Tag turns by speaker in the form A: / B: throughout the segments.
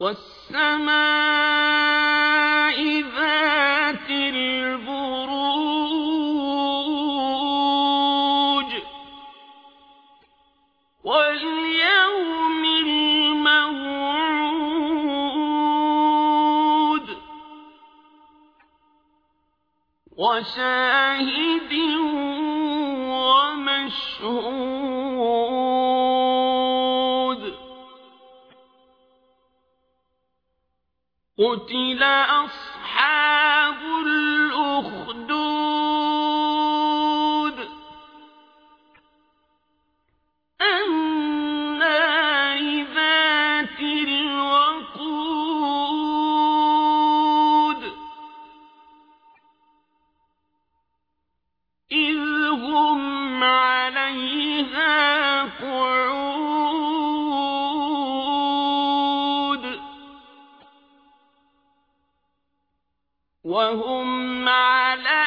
A: والسماء ذات البروج واليوم الموعود وشاهد ومشهود قتل أصحاب الأخدود وهم على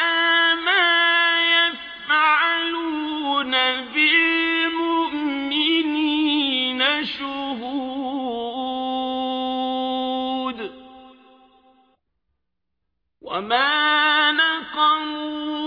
A: ما يفعلون بالمؤمنين شهود. وما نقموا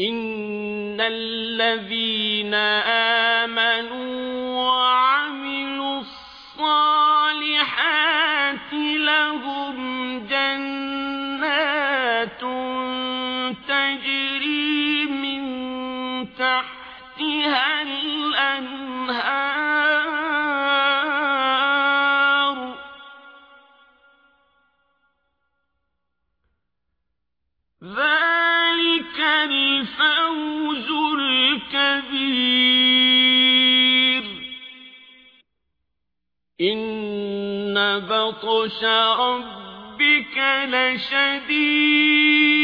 A: إن الذين آمنوا الفوز الكبير إن بطش ربك لشديد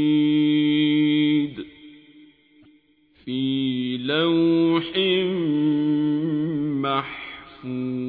A: في لوح محفوظ.